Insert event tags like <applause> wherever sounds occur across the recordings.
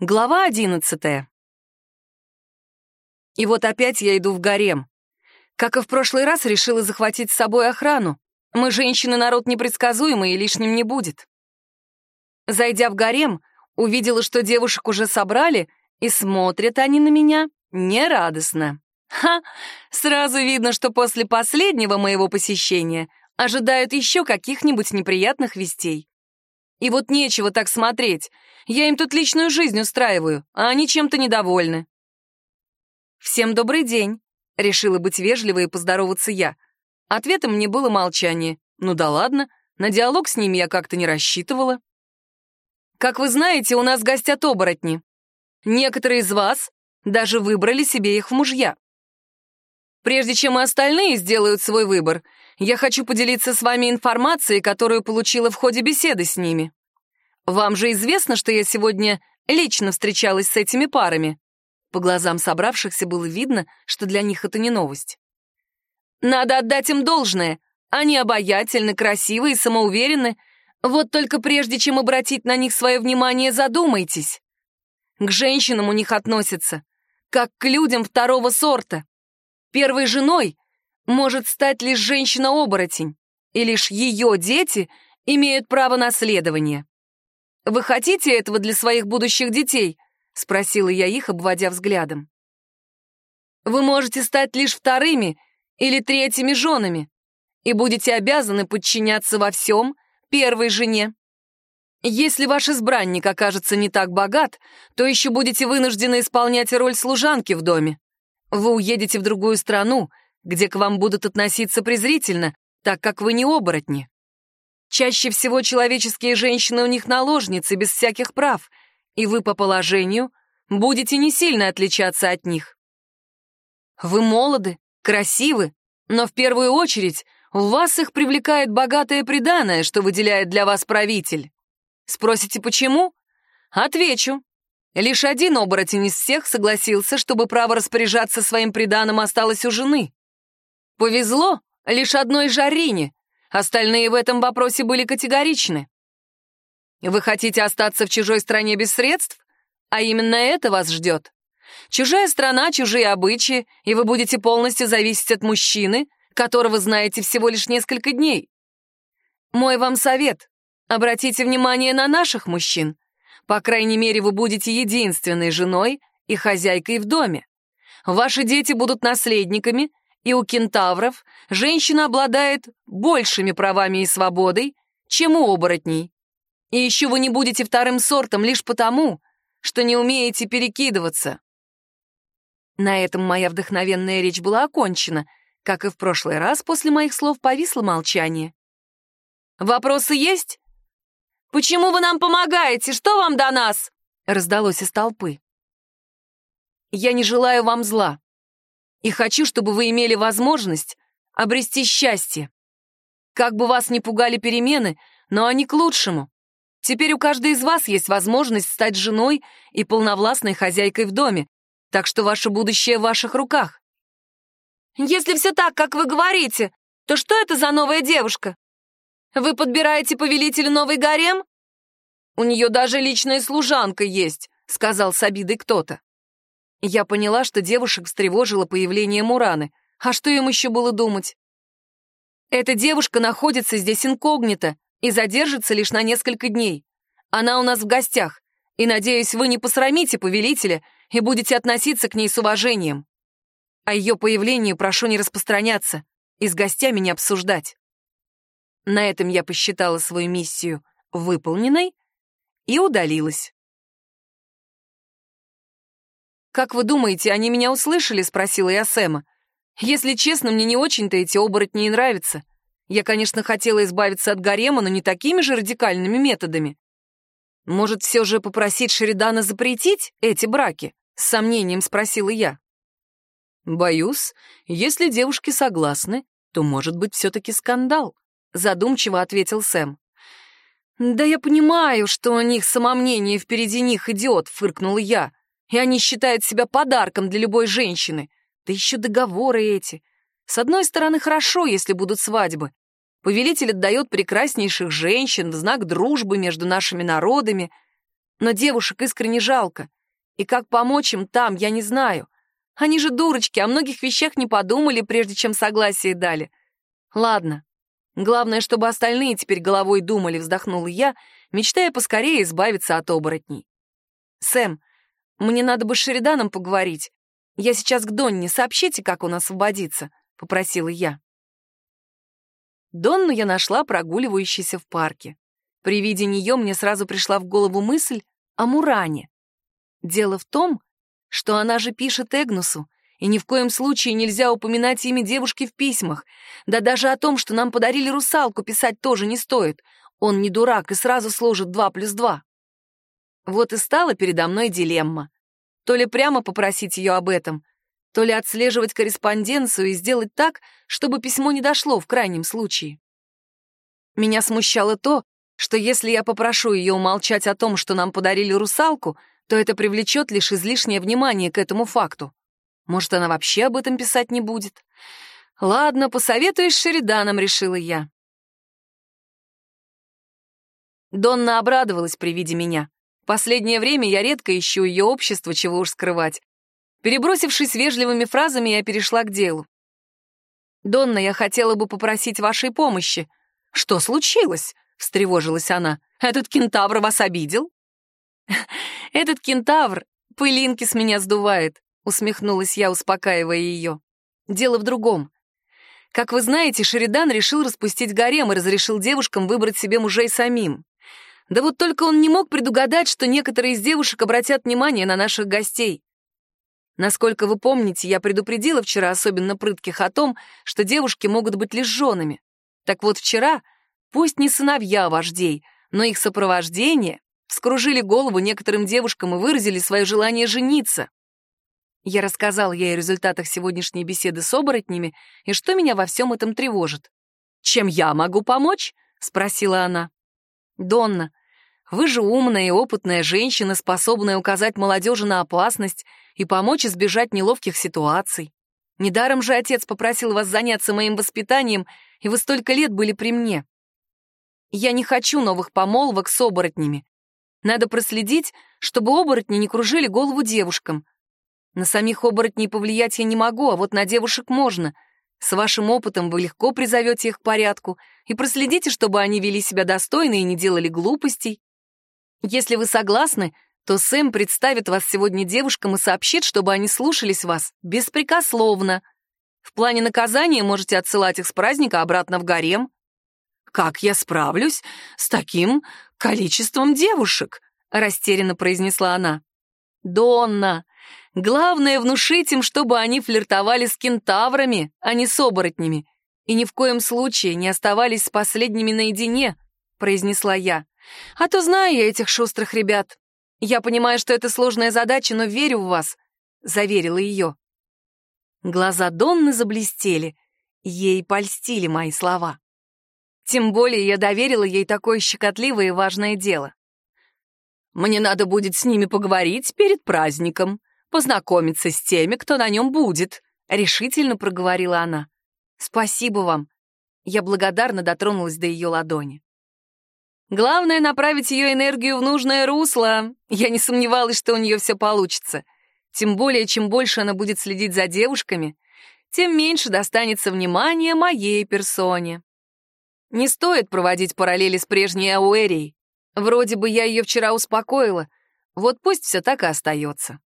Глава одиннадцатая. И вот опять я иду в гарем. Как и в прошлый раз, решила захватить с собой охрану. Мы, женщины, народ непредсказуемый и лишним не будет. Зайдя в гарем, увидела, что девушек уже собрали, и смотрят они на меня нерадостно. Ха! Сразу видно, что после последнего моего посещения ожидают еще каких-нибудь неприятных вестей. И вот нечего так смотреть. Я им тут личную жизнь устраиваю, а они чем-то недовольны. «Всем добрый день», — решила быть вежливой и поздороваться я. Ответом мне было молчание. Ну да ладно, на диалог с ними я как-то не рассчитывала. Как вы знаете, у нас гостят оборотни. Некоторые из вас даже выбрали себе их в мужья. Прежде чем и остальные сделают свой выбор, я хочу поделиться с вами информацией, которую получила в ходе беседы с ними. Вам же известно, что я сегодня лично встречалась с этими парами. По глазам собравшихся было видно, что для них это не новость. Надо отдать им должное. Они обаятельны, красивы и самоуверены. Вот только прежде чем обратить на них свое внимание, задумайтесь. К женщинам у них относятся, как к людям второго сорта. Первой женой может стать лишь женщина-оборотень, и лишь ее дети имеют право наследования. «Вы хотите этого для своих будущих детей?» — спросила я их, обводя взглядом. «Вы можете стать лишь вторыми или третьими женами и будете обязаны подчиняться во всем первой жене. Если ваш избранник окажется не так богат, то еще будете вынуждены исполнять роль служанки в доме. Вы уедете в другую страну, где к вам будут относиться презрительно, так как вы не оборотни. Чаще всего человеческие женщины у них наложницы, без всяких прав, и вы по положению будете не сильно отличаться от них. Вы молоды, красивы, но в первую очередь в вас их привлекает богатое приданое, что выделяет для вас правитель. Спросите, почему? Отвечу. Лишь один оборотень из всех согласился, чтобы право распоряжаться своим приданым осталось у жены. Повезло лишь одной Жарине, Остальные в этом вопросе были категоричны. Вы хотите остаться в чужой стране без средств? А именно это вас ждет. Чужая страна, чужие обычаи, и вы будете полностью зависеть от мужчины, которого знаете всего лишь несколько дней. Мой вам совет — обратите внимание на наших мужчин. По крайней мере, вы будете единственной женой и хозяйкой в доме. Ваши дети будут наследниками, и у кентавров женщина обладает большими правами и свободой, чем у оборотней. И еще вы не будете вторым сортом лишь потому, что не умеете перекидываться. На этом моя вдохновенная речь была окончена. Как и в прошлый раз, после моих слов повисло молчание. «Вопросы есть?» «Почему вы нам помогаете? Что вам до нас?» раздалось из толпы. «Я не желаю вам зла и хочу, чтобы вы имели возможность обрести счастье. Как бы вас ни пугали перемены, но они к лучшему. Теперь у каждой из вас есть возможность стать женой и полновластной хозяйкой в доме, так что ваше будущее в ваших руках. Если все так, как вы говорите, то что это за новая девушка? Вы подбираете повелителю новый гарем? У нее даже личная служанка есть, сказал с обидой кто-то. Я поняла, что девушек встревожило появление Мураны. А что им еще было думать? Эта девушка находится здесь инкогнито и задержится лишь на несколько дней. Она у нас в гостях, и, надеюсь, вы не посрамите повелителя и будете относиться к ней с уважением. О ее появлении прошу не распространяться и с гостями не обсуждать. На этом я посчитала свою миссию выполненной и удалилась. «Как вы думаете, они меня услышали?» — спросила я Сэма. «Если честно, мне не очень-то эти оборотни и нравятся. Я, конечно, хотела избавиться от гарема, но не такими же радикальными методами. Может, все же попросить Шеридана запретить эти браки?» — с сомнением спросила я. «Боюсь, если девушки согласны, то может быть все-таки скандал», — задумчиво ответил Сэм. «Да я понимаю, что у них самомнение впереди них идет», — фыркнула я и они считают себя подарком для любой женщины. Да еще договоры эти. С одной стороны, хорошо, если будут свадьбы. Повелитель отдает прекраснейших женщин в знак дружбы между нашими народами. Но девушек искренне жалко. И как помочь им там, я не знаю. Они же дурочки, о многих вещах не подумали, прежде чем согласие дали. Ладно. Главное, чтобы остальные теперь головой думали, вздохнула я, мечтая поскорее избавиться от оборотней. Сэм, мне надо бы с Шериданом поговорить. Я сейчас к Донне, сообщите, как он освободится, попросила я. Донну я нашла прогуливающейся в парке. При виде нее мне сразу пришла в голову мысль о Муране. Дело в том, что она же пишет Эгнусу, и ни в коем случае нельзя упоминать имя девушки в письмах. Да даже о том, что нам подарили русалку, писать тоже не стоит. Он не дурак и сразу сложит два плюс два. Вот и стала передо мной дилемма. То ли прямо попросить ее об этом, то ли отслеживать корреспонденцию и сделать так, чтобы письмо не дошло в крайнем случае. Меня смущало то, что если я попрошу ее умолчать о том, что нам подарили русалку, то это привлечет лишь излишнее внимание к этому факту. Может, она вообще об этом писать не будет? Ладно, посоветуюсь с Шериданом, решила я. Донна обрадовалась при виде меня. Последнее время я редко ищу ее общество, чего уж скрывать. Перебросившись вежливыми фразами, я перешла к делу. «Донна, я хотела бы попросить вашей помощи». «Что случилось?» — встревожилась она. «Этот кентавр вас обидел?» <laughs> «Этот кентавр пылинки с меня сдувает», — усмехнулась я, успокаивая ее. «Дело в другом. Как вы знаете, Шеридан решил распустить гарем и разрешил девушкам выбрать себе мужей самим. Да вот только он не мог предугадать, что некоторые из девушек обратят внимание на наших гостей. Насколько вы помните, я предупредила вчера особенно прытких о том, что девушки могут быть лишь женами. Так вот вчера, пусть не сыновья вождей, но их сопровождение вскружили голову некоторым девушкам и выразили свое желание жениться. Я рассказал ей о результатах сегодняшней беседы с оборотнями и что меня во всем этом тревожит. «Чем я могу помочь?» — спросила она. «Донна, вы же умная и опытная женщина, способная указать молодежи на опасность и помочь избежать неловких ситуаций. Недаром же отец попросил вас заняться моим воспитанием, и вы столько лет были при мне. Я не хочу новых помолвок с оборотнями. Надо проследить, чтобы оборотни не кружили голову девушкам. На самих оборотней повлиять я не могу, а вот на девушек можно. С вашим опытом вы легко призовете их к порядку и проследите, чтобы они вели себя достойно и не делали глупостей. Если вы согласны, то Сэм представит вас сегодня девушкам и сообщит, чтобы они слушались вас беспрекословно. В плане наказания можете отсылать их с праздника обратно в гарем. «Как я справлюсь с таким количеством девушек?» — растерянно произнесла она. «Донна, главное внушить им, чтобы они флиртовали с кентаврами, а не с оборотнями, и ни в коем случае не оставались с последними наедине», — произнесла я. «А то знаю я этих шустрых ребят. «Я понимаю, что это сложная задача, но верю в вас», — заверила ее. Глаза Донны заблестели. Ей польстили мои слова. Тем более я доверила ей такое щекотливое и важное дело. «Мне надо будет с ними поговорить перед праздником, познакомиться с теми, кто на нем будет», — решительно проговорила она. «Спасибо вам». Я благодарно дотронулась до ее ладони. Главное — направить ее энергию в нужное русло. Я не сомневалась, что у нее все получится. Тем более, чем больше она будет следить за девушками, тем меньше достанется внимания моей персоне. Не стоит проводить параллели с прежней Ауэрией. Вроде бы я ее вчера успокоила, вот пусть все так и остается.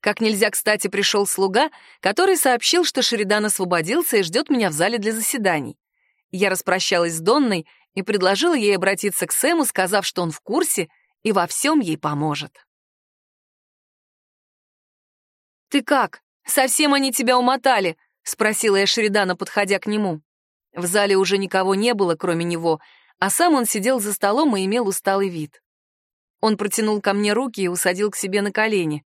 Как нельзя кстати пришел слуга, который сообщил, что Шеридан освободился и ждет меня в зале для заседаний. Я распрощалась с Донной и предложила ей обратиться к Сэму, сказав, что он в курсе и во всем ей поможет. «Ты как? Совсем они тебя умотали?» — спросила я Шеридана, подходя к нему. В зале уже никого не было, кроме него, а сам он сидел за столом и имел усталый вид. Он протянул ко мне руки и усадил к себе на колени.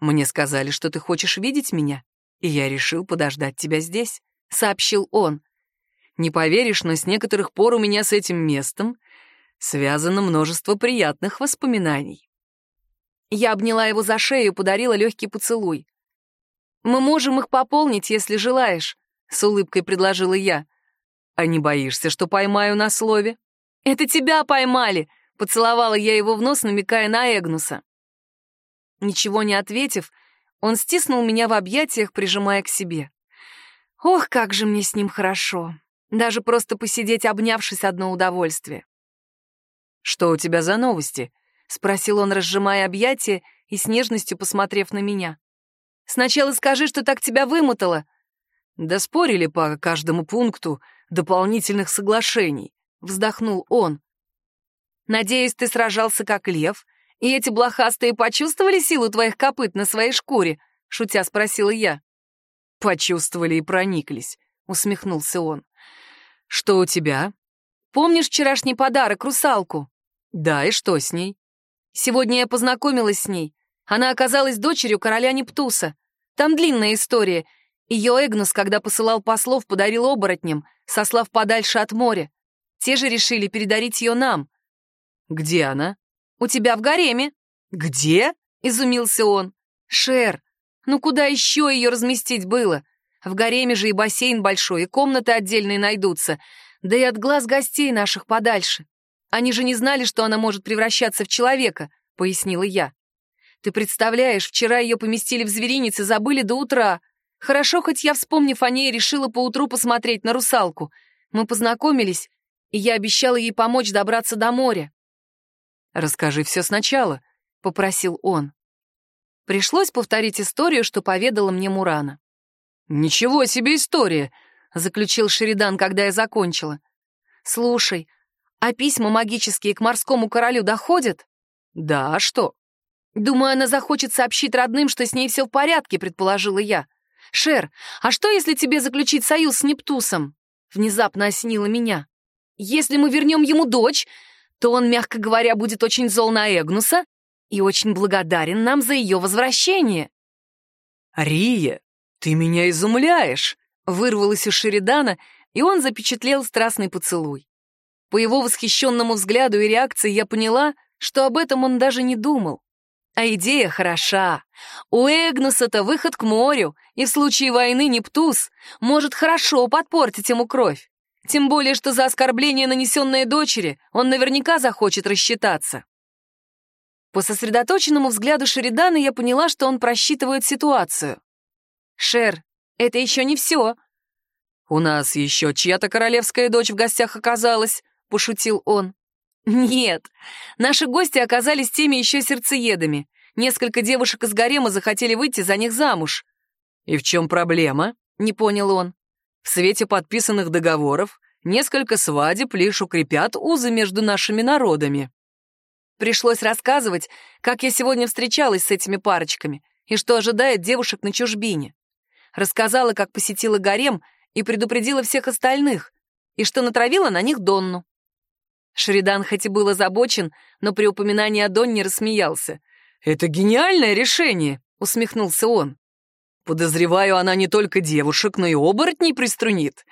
«Мне сказали, что ты хочешь видеть меня, и я решил подождать тебя здесь», — сообщил он. Не поверишь, но с некоторых пор у меня с этим местом связано множество приятных воспоминаний. Я обняла его за шею и подарила легкий поцелуй. «Мы можем их пополнить, если желаешь», — с улыбкой предложила я. «А не боишься, что поймаю на слове?» «Это тебя поймали», Поцеловала я его в нос, намекая на Эгнуса. Ничего не ответив, он стиснул меня в объятиях, прижимая к себе. Ох, как же мне с ним хорошо. Даже просто посидеть, обнявшись, одно удовольствие. «Что у тебя за новости?» — спросил он, разжимая объятия и с нежностью посмотрев на меня. «Сначала скажи, что так тебя вымотало». «Да спорили по каждому пункту дополнительных соглашений», — вздохнул он. «Надеюсь, ты сражался как лев, и эти блохастые почувствовали силу твоих копыт на своей шкуре?» — шутя спросила я. «Почувствовали и прониклись», — усмехнулся он. «Что у тебя?» «Помнишь вчерашний подарок, русалку?» «Да, и что с ней?» «Сегодня я познакомилась с ней. Она оказалась дочерью короля Нептуса. Там длинная история. Ее Эгнус, когда посылал послов, подарил оборотням, сослав подальше от моря. Те же решили передарить ее нам. «Где она?» «У тебя в гареме». «Где?» — изумился он. «Шер, ну куда еще ее разместить было? В гареме же и бассейн большой, и комнаты отдельные найдутся, да и от глаз гостей наших подальше. Они же не знали, что она может превращаться в человека», — пояснила я. «Ты представляешь, вчера ее поместили в зверинец и забыли до утра. Хорошо, хоть я, вспомнив о ней, решила поутру посмотреть на русалку. Мы познакомились, и я обещала ей помочь добраться до моря». «Расскажи все сначала», — попросил он. Пришлось повторить историю, что поведала мне Мурана. «Ничего себе история!» — заключил Шеридан, когда я закончила. «Слушай, а письма магические к морскому королю доходят? Да, а что? Думаю, она захочет сообщить родным, что с ней все в порядке, предположила я. Шер, а что, если тебе заключить союз с Нептусом? Внезапно осенило меня. Если мы вернем ему дочь, то он, мягко говоря, будет очень зол на Эгнуса и очень благодарен нам за ее возвращение. «Рия, ты меня изумляешь!» — вырвалось у Шеридана, и он запечатлел страстный поцелуй. По его восхищенному взгляду и реакции я поняла, что об этом он даже не думал. А идея хороша. У Эгнуса-то выход к морю, и в случае войны Нептус может хорошо подпортить ему кровь. Тем более, что за оскорбление, нанесенное дочери, он наверняка захочет рассчитаться. По сосредоточенному взгляду Шеридана я поняла, что он просчитывает ситуацию. «Шер, это еще не все». «У нас еще чья-то королевская дочь в гостях оказалась», — пошутил он. «Нет, наши гости оказались теми еще сердцеедами. Несколько девушек из гарема захотели выйти за них замуж». «И в чем проблема?» — не понял он. «В свете подписанных договоров несколько свадеб лишь укрепят узы между нашими народами». Пришлось рассказывать, как я сегодня встречалась с этими парочками и что ожидает девушек на чужбине. Рассказала, как посетила гарем и предупредила всех остальных, и что натравила на них Донну. Шеридан хоть и был озабочен, но при упоминании о Донне рассмеялся. «Это гениальное решение!» — усмехнулся он. «Подозреваю, она не только девушек, но и оборотней приструнит.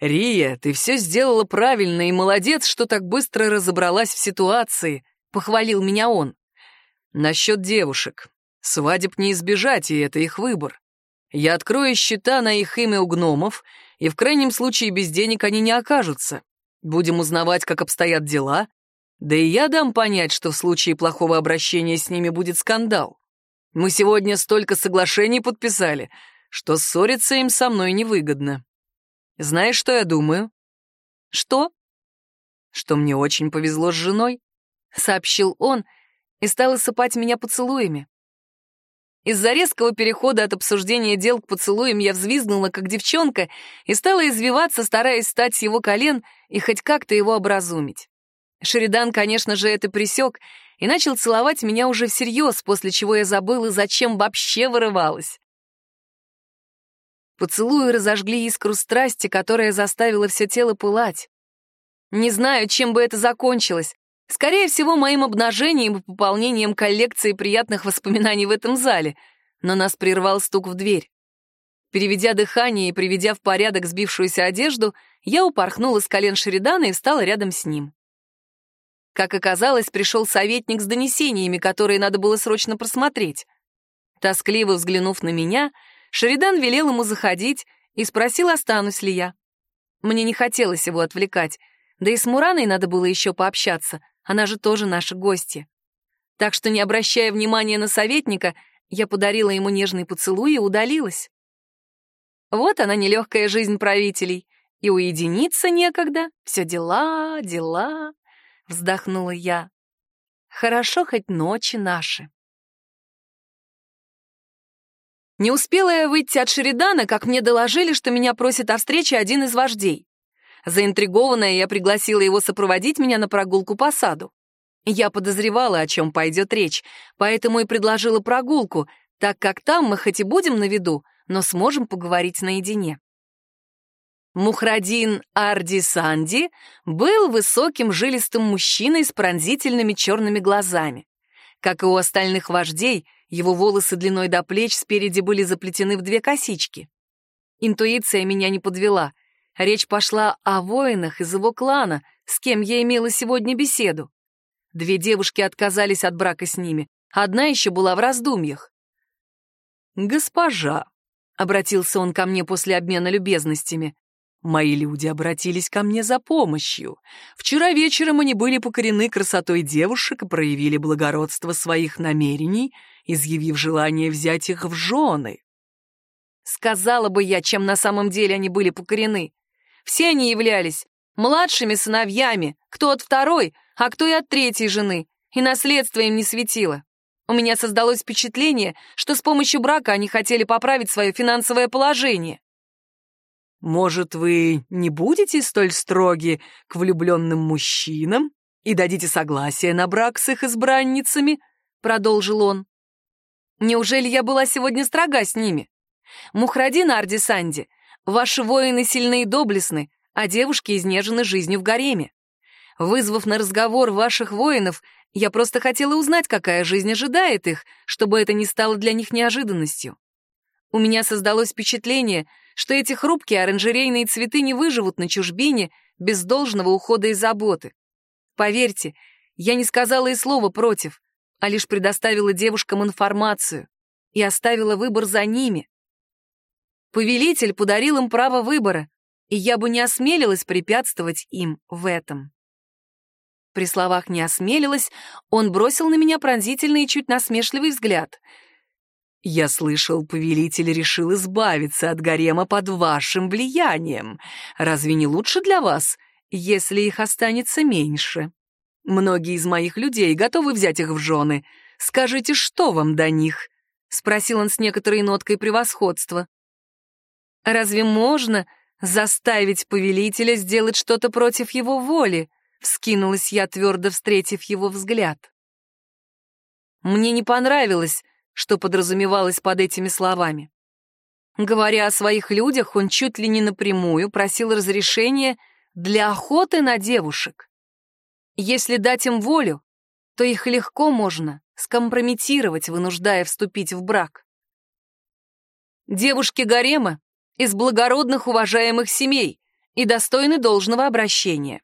Рия, ты все сделала правильно и молодец, что так быстро разобралась в ситуации», — похвалил меня он. «Насчет девушек. Свадеб не избежать, и это их выбор. Я открою счета на их имя у гномов, и в крайнем случае без денег они не окажутся. Будем узнавать, как обстоят дела. Да и я дам понять, что в случае плохого обращения с ними будет скандал. Мы сегодня столько соглашений подписали, что ссориться им со мной невыгодно. Знаешь, что я думаю? Что? Что мне очень повезло с женой, сообщил он и стал осыпать меня поцелуями. Из-за резкого перехода от обсуждения дел к поцелуям я взвизгнула, как девчонка, и стала извиваться, стараясь встать с его колен и хоть как-то его образумить. Шеридан, конечно же, это присек и начал целовать меня уже всерьез, после чего я забыла, зачем вообще вырывалась. Поцелуи разожгли искру страсти, которая заставила все тело пылать. Не знаю, чем бы это закончилось, Скорее всего, моим обнажением и пополнением коллекции приятных воспоминаний в этом зале, но нас прервал стук в дверь. Переведя дыхание и приведя в порядок сбившуюся одежду, я упорхнула с колен Шеридана и встала рядом с ним. Как оказалось, пришел советник с донесениями, которые надо было срочно просмотреть. Тоскливо взглянув на меня, Шеридан велел ему заходить и спросил, останусь ли я. Мне не хотелось его отвлекать, да и с Мураной надо было еще пообщаться — Она же тоже наша гостья. Так что, не обращая внимания на советника, я подарила ему нежный поцелуй и удалилась. Вот она, нелегкая жизнь правителей. И уединиться некогда. Все дела, дела. Вздохнула я. Хорошо хоть ночи наши. Не успела я выйти от Шеридана, как мне доложили, что меня просит о встрече один из вождей. Заинтригованная, я пригласила его сопроводить меня на прогулку по саду. Я подозревала, о чем пойдет речь, поэтому и предложила прогулку, так как там мы хоть и будем на виду, но сможем поговорить наедине. Мухрадин Арди Санди был высоким жилистым мужчиной с пронзительными черными глазами. Как и у остальных вождей, его волосы длиной до плеч спереди были заплетены в две косички. Интуиция меня не подвела. Речь пошла о воинах из его клана, с кем я имела сегодня беседу. Две девушки отказались от брака с ними, одна еще была в раздумьях. «Госпожа», — обратился он ко мне после обмена любезностями, Мои люди обратились ко мне за помощью. Вчера вечером они были покорены красотой девушек и проявили благородство своих намерений, изъявив желание взять их в жены. Сказала бы я, чем на самом деле они были покорены. Все они являлись младшими сыновьями, кто от второй, а кто и от третьей жены, и наследство им не светило. У меня создалось впечатление, что с помощью брака они хотели поправить свое финансовое положение. Может, вы не будете столь строги к влюбленным мужчинам и дадите согласие на брак с их избранницами?» — продолжил он. «Неужели я была сегодня строга с ними? Мухрадин Арди Санди, ваши воины сильны и доблестны, а девушки изнежены жизнью в гареме. Вызвав на разговор ваших воинов, я просто хотела узнать, какая жизнь ожидает их, чтобы это не стало для них неожиданностью. У меня создалось впечатление, что эти хрупкие оранжерейные цветы не выживут на чужбине без должного ухода и заботы. Поверьте, я не сказала и слова против, а лишь предоставила девушкам информацию и оставила выбор за ними. Повелитель подарил им право выбора, и я бы не осмелилась препятствовать им в этом. При словах «не осмелилась» он бросил на меня пронзительный и чуть насмешливый взгляд — «Я слышал, повелитель решил избавиться от гарема под вашим влиянием. Разве не лучше для вас, если их останется меньше? Многие из моих людей готовы взять их в жены. Скажите, что вам до них?» — спросил он с некоторой ноткой превосходства. «Разве можно заставить повелителя сделать что-то против его воли?» — вскинулась я, твердо встретив его взгляд. Мне не понравилось, что подразумевалось под этими словами. Говоря о своих людях, он чуть ли не напрямую просил разрешения для охоты на девушек. Если дать им волю, то их легко можно скомпрометировать, вынуждая вступить в брак. Девушки гарема из благородных уважаемых семей и достойны должного обращения.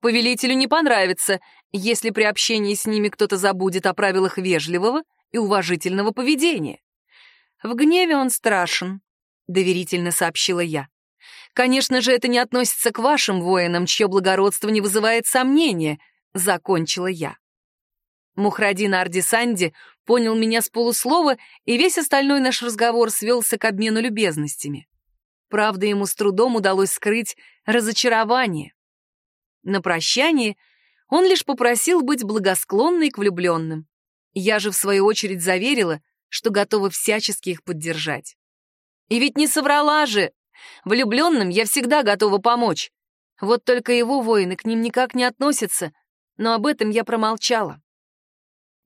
Повелителю не понравится, если при общении с ними кто-то забудет о правилах вежливого и уважительного поведения. В гневе он страшен, доверительно сообщила я. Конечно же, это не относится к вашим воинам, чье благородство не вызывает сомнения, закончила я. Мухрадин Ардисанди понял меня с полуслова, и весь остальной наш разговор свелся к обмену любезностями. Правда, ему с трудом удалось скрыть разочарование. На прощание он лишь попросил быть благосклонной к влюбленным. Я же, в свою очередь, заверила, что готова всячески их поддержать. И ведь не соврала же! Влюбленным я всегда готова помочь. Вот только его воины к ним никак не относятся, но об этом я промолчала.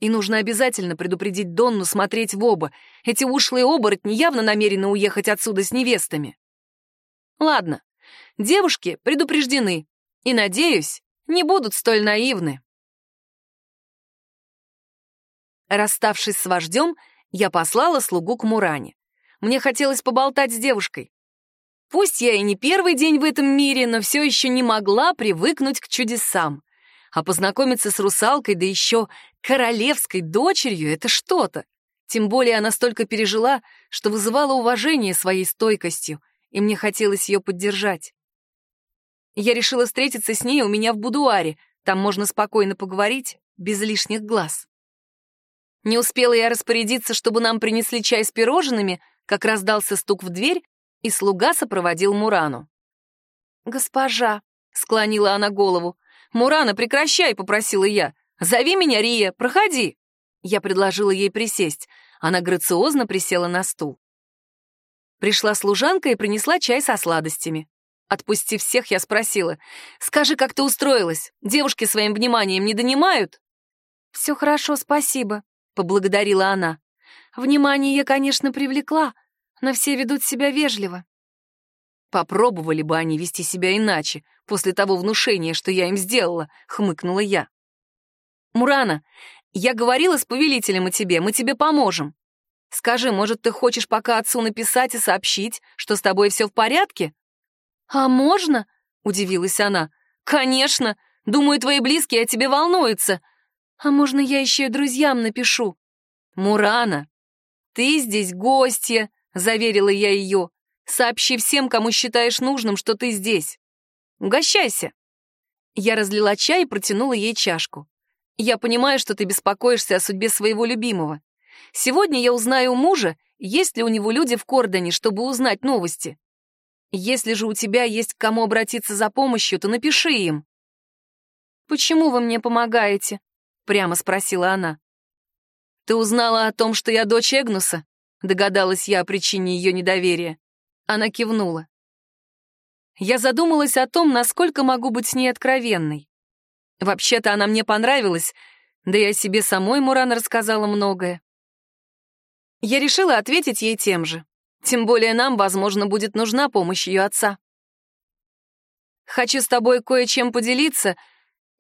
И нужно обязательно предупредить Донну смотреть в оба. Эти ушлые оборотни явно намерены уехать отсюда с невестами. Ладно, девушки предупреждены, и, надеюсь, не будут столь наивны. Расставшись с вождем, я послала слугу к Муране. Мне хотелось поболтать с девушкой. Пусть я и не первый день в этом мире, но все еще не могла привыкнуть к чудесам. А познакомиться с русалкой, да еще королевской дочерью — это что-то. Тем более она столько пережила, что вызывала уважение своей стойкостью, и мне хотелось ее поддержать. Я решила встретиться с ней у меня в будуаре, Там можно спокойно поговорить, без лишних глаз. Не успела я распорядиться, чтобы нам принесли чай с пирожными, как раздался стук в дверь, и слуга сопроводил Мурану. «Госпожа», — склонила она голову, — «Мурана, прекращай», — попросила я. «Зови меня, Рия, проходи». Я предложила ей присесть. Она грациозно присела на стул. Пришла служанка и принесла чай со сладостями. Отпустив всех, я спросила, «Скажи, как ты устроилась? Девушки своим вниманием не донимают?» «Все хорошо, спасибо», — поблагодарила она. «Внимание я, конечно, привлекла, но все ведут себя вежливо». «Попробовали бы они вести себя иначе, после того внушения, что я им сделала», — хмыкнула я. «Мурана, я говорила с повелителем о тебе, мы тебе поможем. Скажи, может, ты хочешь пока отцу написать и сообщить, что с тобой все в порядке?» «А можно?» — удивилась она. «Конечно! Думаю, твои близкие о тебе волнуются. А можно я еще и друзьям напишу?» «Мурана, ты здесь гостья», — заверила я ее. «Сообщи всем, кому считаешь нужным, что ты здесь. Угощайся». Я разлила чай и протянула ей чашку. «Я понимаю, что ты беспокоишься о судьбе своего любимого. Сегодня я узнаю у мужа, есть ли у него люди в Кордоне, чтобы узнать новости. Если же у тебя есть к кому обратиться за помощью, то напиши им». «Почему вы мне помогаете?» — прямо спросила она. «Ты узнала о том, что я дочь Эгнуса?» — догадалась я о причине ее недоверия. Она кивнула. Я задумалась о том, насколько могу быть с ней откровенной. Вообще-то она мне понравилась, да и о себе самой Муран рассказала многое. Я решила ответить ей тем же. Тем более нам, возможно, будет нужна помощь ее отца. «Хочу с тобой кое-чем поделиться,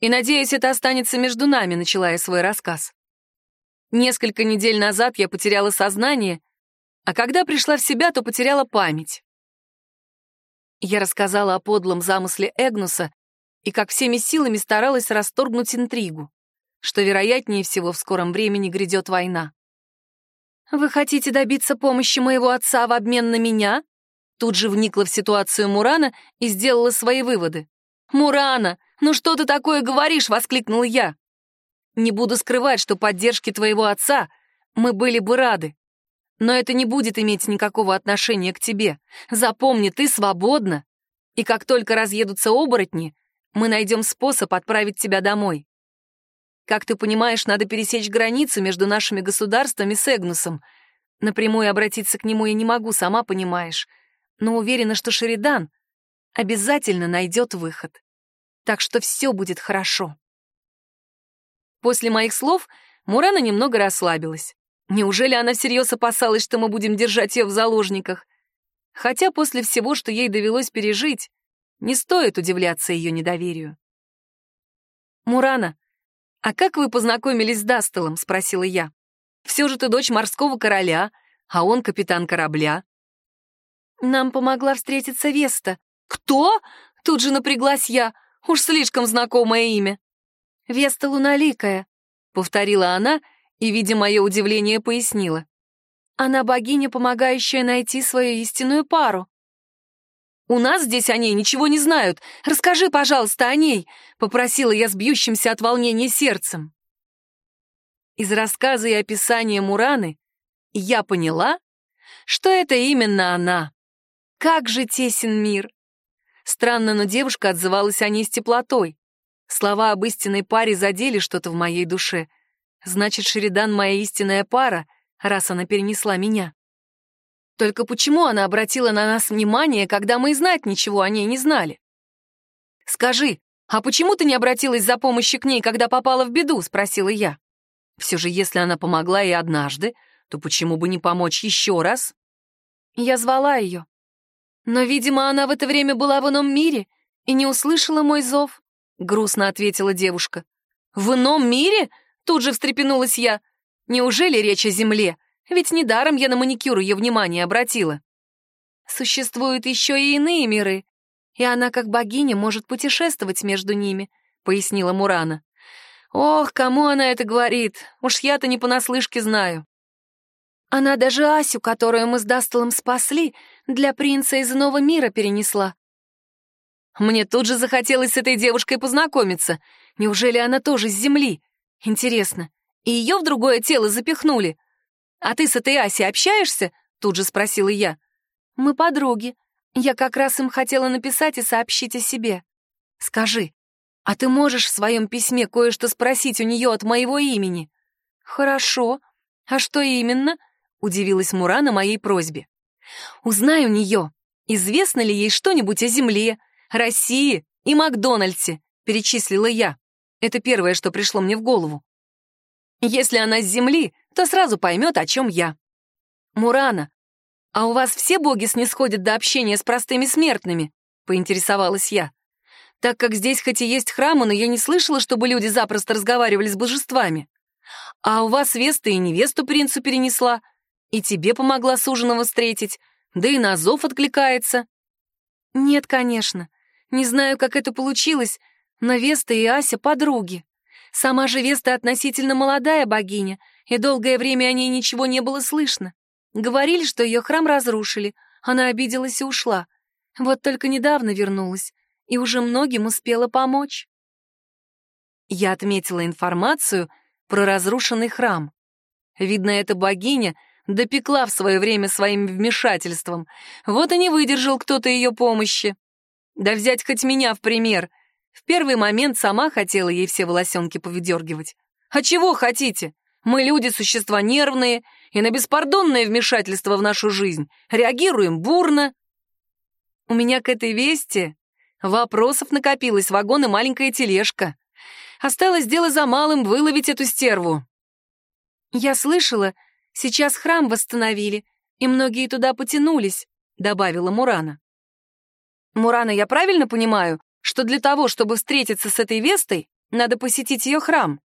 и, надеюсь, это останется между нами», — начала я свой рассказ. Несколько недель назад я потеряла сознание, а когда пришла в себя, то потеряла память. Я рассказала о подлом замысле Эгнуса и как всеми силами старалась расторгнуть интригу, что, вероятнее всего, в скором времени грядет война. «Вы хотите добиться помощи моего отца в обмен на меня?» Тут же вникла в ситуацию Мурана и сделала свои выводы. «Мурана, ну что ты такое говоришь?» — воскликнул я. «Не буду скрывать, что поддержки твоего отца мы были бы рады. Но это не будет иметь никакого отношения к тебе. Запомни, ты свободна. И как только разъедутся оборотни, мы найдем способ отправить тебя домой. Как ты понимаешь, надо пересечь границу между нашими государствами с Эгнусом. Напрямую обратиться к нему я не могу, сама понимаешь. Но уверена, что Шеридан обязательно найдет выход. Так что все будет хорошо. После моих слов Мурана немного расслабилась. Неужели она всерьез опасалась, что мы будем держать ее в заложниках? Хотя после всего, что ей довелось пережить, не стоит удивляться ее недоверию. «Мурана, «А как вы познакомились с Дастелом?» — спросила я. «Все же ты дочь морского короля, а он капитан корабля». «Нам помогла встретиться Веста». «Кто?» — тут же напряглась я. Уж слишком знакомое имя. «Веста Луналикая», — повторила она и, видя мое удивление, пояснила. «Она богиня, помогающая найти свою истинную пару». «У нас здесь о ней ничего не знают. Расскажи, пожалуйста, о ней», — попросила я с бьющимся от волнения сердцем. Из рассказа и описания Мураны я поняла, что это именно она. Как же тесен мир! Странно, но девушка отзывалась о ней с теплотой. Слова об истинной паре задели что-то в моей душе. Значит, Шеридан — моя истинная пара, раз она перенесла меня. Только почему она обратила на нас внимание, когда мы и знать ничего о ней не знали? «Скажи, а почему ты не обратилась за помощью к ней, когда попала в беду?» — спросила я. «Все же, если она помогла и однажды, то почему бы не помочь еще раз?» Я звала ее. Но, видимо, она в это время была в ином мире и не услышала мой зов, — грустно ответила девушка. «В ином мире?» — тут же встрепенулась я. «Неужели речь о земле? Ведь недаром я на маникюр ее внимание обратила. Существуют еще и иные миры, и она, как богиня, может путешествовать между ними, пояснила Мурана. Ох, кому она это говорит? Уж я-то не понаслышке знаю. Она даже Асю, которую мы с Дастелом спасли, для принца из иного мира перенесла. Мне тут же захотелось с этой девушкой познакомиться. Неужели она тоже с Земли? Интересно, и ее в другое тело запихнули? А ты с этой Асей общаешься? Тут же спросила я. Мы подруги. Я как раз им хотела написать и сообщить о себе. Скажи, а ты можешь в своем письме кое-что спросить у нее от моего имени? Хорошо. А что именно? Удивилась Мурана моей просьбе. Узнай у нее, известно ли ей что-нибудь о Земле, России и Макдональдсе, перечислила я. Это первое, что пришло мне в голову. Если она с Земли, то сразу поймет, о чем я. Мурана, а у вас все боги снисходят до общения с простыми смертными? Поинтересовалась я. Так как здесь хоть и есть храмы, но я не слышала, чтобы люди запросто разговаривали с божествами. А у вас Веста и невесту принцу перенесла, и тебе помогла суженого встретить, да и на зов откликается. Нет, конечно. Не знаю, как это получилось, но Веста и Ася — подруги. Сама же Веста относительно молодая богиня, и долгое время о ней ничего не было слышно. Говорили, что ее храм разрушили, она обиделась и ушла. Вот только недавно вернулась, и уже многим успела помочь. Я отметила информацию про разрушенный храм. Видно, эта богиня допекла в свое время своим вмешательством. Вот и не выдержал кто-то ее помощи. Да взять хоть меня в пример. В первый момент сама хотела ей все волосенки повыдергивать. А чего хотите? Мы люди, существа нервные, и на беспардонное вмешательство в нашу жизнь реагируем бурно. У меня к этой вести вопросов накопилось, вагон и маленькая тележка. Осталось дело за малым выловить эту стерву. Я слышала, сейчас храм восстановили, и многие туда потянулись, добавила Мурана. Мурана, я правильно понимаю, что для того, чтобы встретиться с этой Вестой, надо посетить ее храм?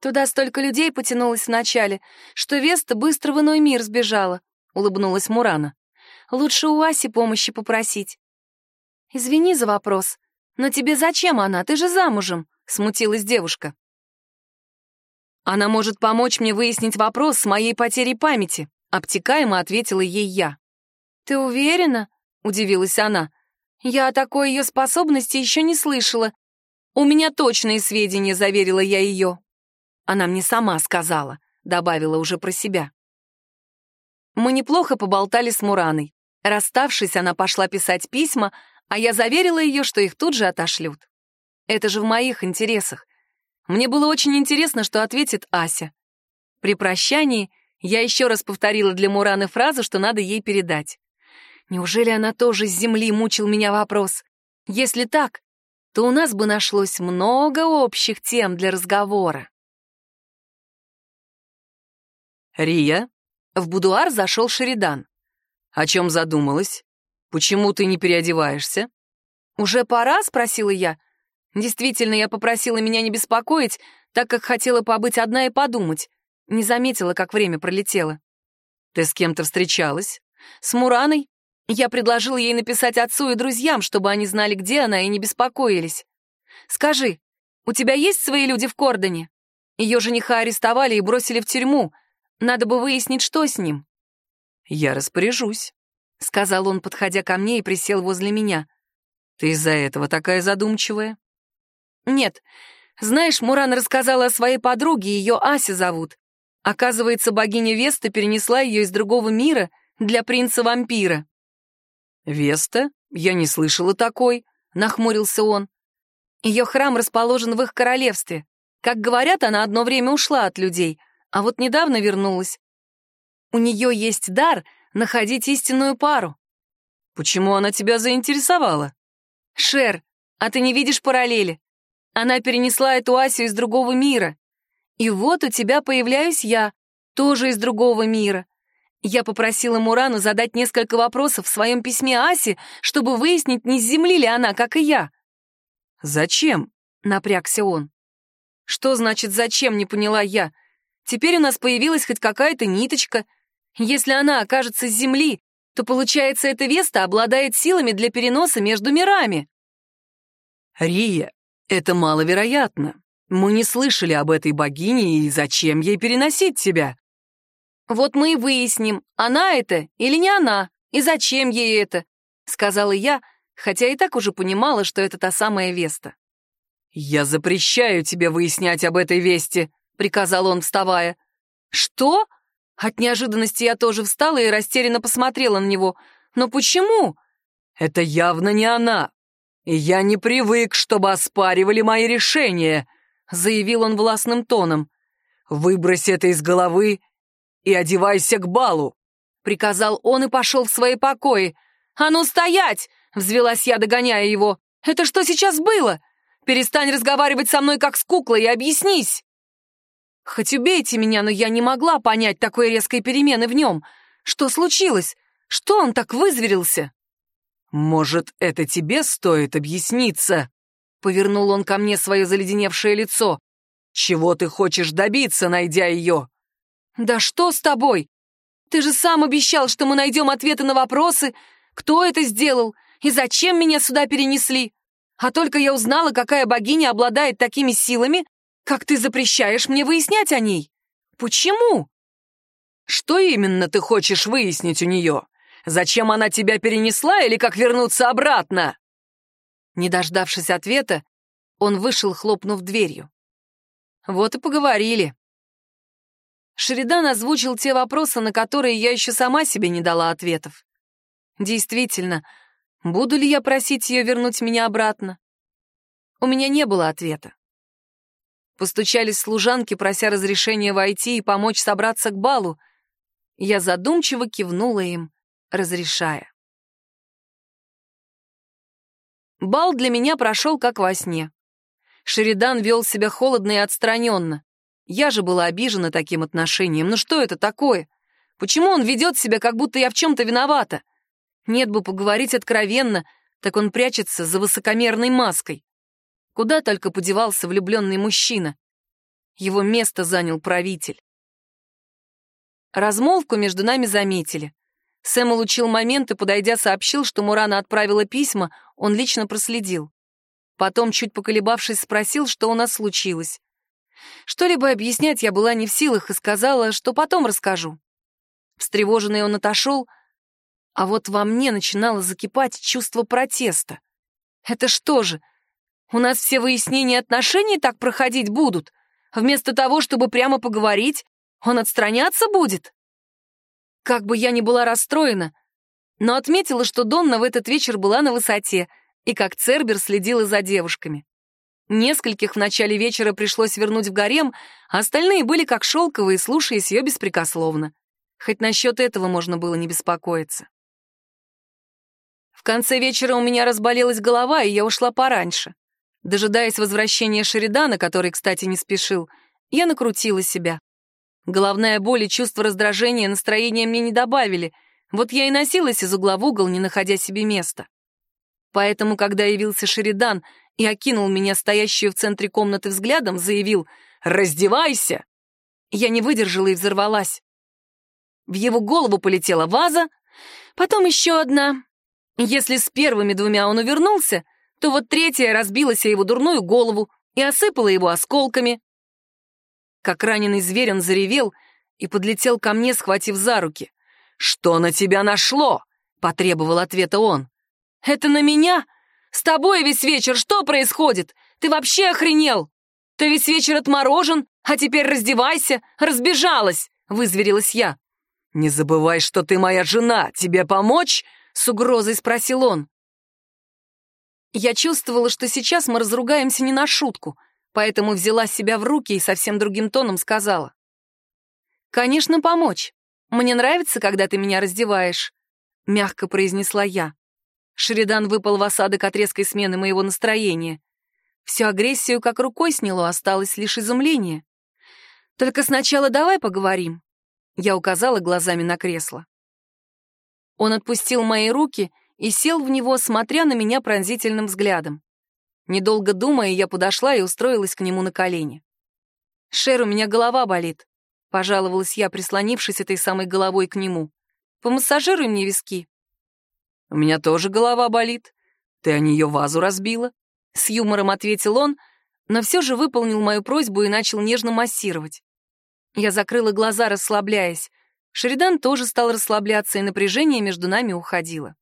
Туда столько людей потянулось вначале, что Веста быстро в иной мир сбежала, улыбнулась Мурана. Лучше у Аси помощи попросить. Извини за вопрос, но тебе зачем она? Ты же замужем смутилась девушка. Она может помочь мне выяснить вопрос с моей потерей памяти, обтекаемо ответила ей я. Ты уверена? удивилась она. Я о такой ее способности еще не слышала. У меня точные сведения, заверила я ее. Она мне сама сказала, добавила уже про себя. Мы неплохо поболтали с Мураной. Расставшись, она пошла писать письма, а я заверила ее, что их тут же отошлют. Это же в моих интересах. Мне было очень интересно, что ответит Ася. При прощании я еще раз повторила для Мураны фразу, что надо ей передать. Неужели она тоже с земли мучил меня вопрос? Если так, то у нас бы нашлось много общих тем для разговора. «Рия?» В будуар зашел Шеридан. «О чем задумалась? Почему ты не переодеваешься?» «Уже пора?» — спросила я. Действительно, я попросила меня не беспокоить, так как хотела побыть одна и подумать. Не заметила, как время пролетело. Ты с кем-то встречалась? С Мураной. Я предложила ей написать отцу и друзьям, чтобы они знали, где она, и не беспокоились. Скажи, у тебя есть свои люди в Кордоне? Ее жениха арестовали и бросили в тюрьму. Надо бы выяснить, что с ним. Я распоряжусь, — сказал он, подходя ко мне и присел возле меня. Ты из-за этого такая задумчивая? «Нет. Знаешь, Муран рассказала о своей подруге, ее Ася зовут. Оказывается, богиня Веста перенесла ее из другого мира для принца-вампира». «Веста? Я не слышала такой», — нахмурился он. Ее храм расположен в их королевстве. Как говорят, она одно время ушла от людей, а вот недавно вернулась. У нее есть дар находить истинную пару. Почему она тебя заинтересовала? Шер, а ты не видишь параллели? Она перенесла эту Асю из другого мира. И вот у тебя появляюсь я, тоже из другого мира. Я попросила Мурану задать несколько вопросов в своем письме Асе, чтобы выяснить, не с земли ли она, как и я. «Зачем?» — напрягся он. «Что значит «зачем?» — не поняла я. Теперь у нас появилась хоть какая-то ниточка. Если она окажется с земли, то, получается, эта Веста обладает силами для переноса между мирами». «Рия, это маловероятно. Мы не слышали об этой богине, и зачем ей переносить тебя? Вот мы и выясним, она это или не она, и зачем ей это, сказала я, хотя и так уже понимала, что это та самая Веста. «Я запрещаю тебе выяснять об этой Весте», — приказал он, вставая. «Что?» От неожиданности я тоже встала и растерянно посмотрела на него. «Но почему?» «Это явно не она. И я не привык, чтобы оспаривали мои решения», — заявил он властным тоном. «Выбрось это из головы и одевайся к балу», — приказал он и пошел в свои покои. «А ну стоять!» — взвелась я, догоняя его. «Это что сейчас было? Перестань разговаривать со мной как с куклой и объяснись!» Хоть убейте меня, но я не могла понять такой резкой перемены в нем. Что случилось? Что он так вызверился? «Может, это тебе стоит объясниться?» Повернул он ко мне свое заледеневшее лицо. «Чего ты хочешь добиться, найдя ее?» «Да что с тобой? Ты же сам обещал, что мы найдем ответы на вопросы, кто это сделал и зачем меня сюда перенесли. А только я узнала, какая богиня обладает такими силами, как ты запрещаешь мне выяснять о ней. Почему?» «Что именно ты хочешь выяснить у нее? Зачем она тебя перенесла или как вернуться обратно?» Не дождавшись ответа, он вышел, хлопнув дверью. Вот и поговорили. Шеридан озвучил те вопросы, на которые я еще сама себе не дала ответов. Действительно, буду ли я просить ее вернуть меня обратно? У меня не было ответа. Постучались служанки, прося разрешения войти и помочь собраться к балу. Я задумчиво кивнула им, разрешая. Бал для меня прошел как во сне. Шеридан вел себя холодно и отстраненно. Я же была обижена таким отношением. Ну что это такое? Почему он ведет себя, как будто я в чем-то виновата? Нет бы поговорить откровенно, так он прячется за высокомерной маской. Куда только подевался влюбленный мужчина. Его место занял правитель. Размолвку между нами заметили. Сэм улучил момент и, подойдя, сообщил, что Мурана отправила письма, он лично проследил. Потом, чуть поколебавшись, спросил, что у нас случилось. Что-либо объяснять я была не в силах и сказала, что потом расскажу. Встревоженный он отошел, а вот во мне начинало закипать чувство протеста. Это что же, у нас все выяснения отношений так проходить будут? Вместо того, чтобы прямо поговорить, он отстраняться будет? Как бы я ни была расстроена, но отметила, что Донна в этот вечер была на высоте и как Цербер следила за девушками. Нескольких в начале вечера пришлось вернуть в гарем, а остальные были как шелковые, слушаясь ее беспрекословно. Хоть насчет этого можно было не беспокоиться. В конце вечера у меня разболелась голова, и я ушла пораньше. Дожидаясь возвращения Шеридана, который, кстати, не спешил, я накрутила себя. Головная боль и чувство раздражения настроения мне не добавили, вот я и носилась из угла в угол, не находя себе места. Поэтому, когда явился Шеридан и окинул меня, стоящую в центре комнаты, взглядом, заявил «Раздевайся!», я не выдержала и взорвалась. В его голову полетела ваза, потом еще одна. Если с первыми двумя он увернулся, то вот третья разбилась о его дурную голову и осыпала его осколками. Как раненый зверь он заревел и подлетел ко мне, схватив за руки. «Что на тебя нашло?» — потребовал ответа он. «Это на меня? С тобой весь вечер что происходит? Ты вообще охренел? Ты весь вечер отморожен, а теперь раздевайся, разбежалась!» — вызверилась я. «Не забывай, что ты моя жена. Тебе помочь?» — с угрозой спросил он. Я чувствовала, что сейчас мы разругаемся не на шутку — поэтому взяла себя в руки и совсем другим тоном сказала. «Конечно, помочь. Мне нравится, когда ты меня раздеваешь», — мягко произнесла я. Шеридан выпал в осадок от резкой смены моего настроения. Всю агрессию как рукой сняло, осталось лишь изумление. «Только сначала давай поговорим», — я указала глазами на кресло. Он отпустил мои руки и сел в него, смотря на меня пронзительным взглядом. Недолго думая, я подошла и устроилась к нему на колени. «Шер, у меня голова болит», — пожаловалась я, прислонившись этой самой головой к нему. «Помассажируй мне виски». «У меня тоже голова болит. Ты о нее вазу разбила?» С юмором ответил он, но все же выполнил мою просьбу и начал нежно массировать. Я закрыла глаза, расслабляясь. Шеридан тоже стал расслабляться, и напряжение между нами уходило.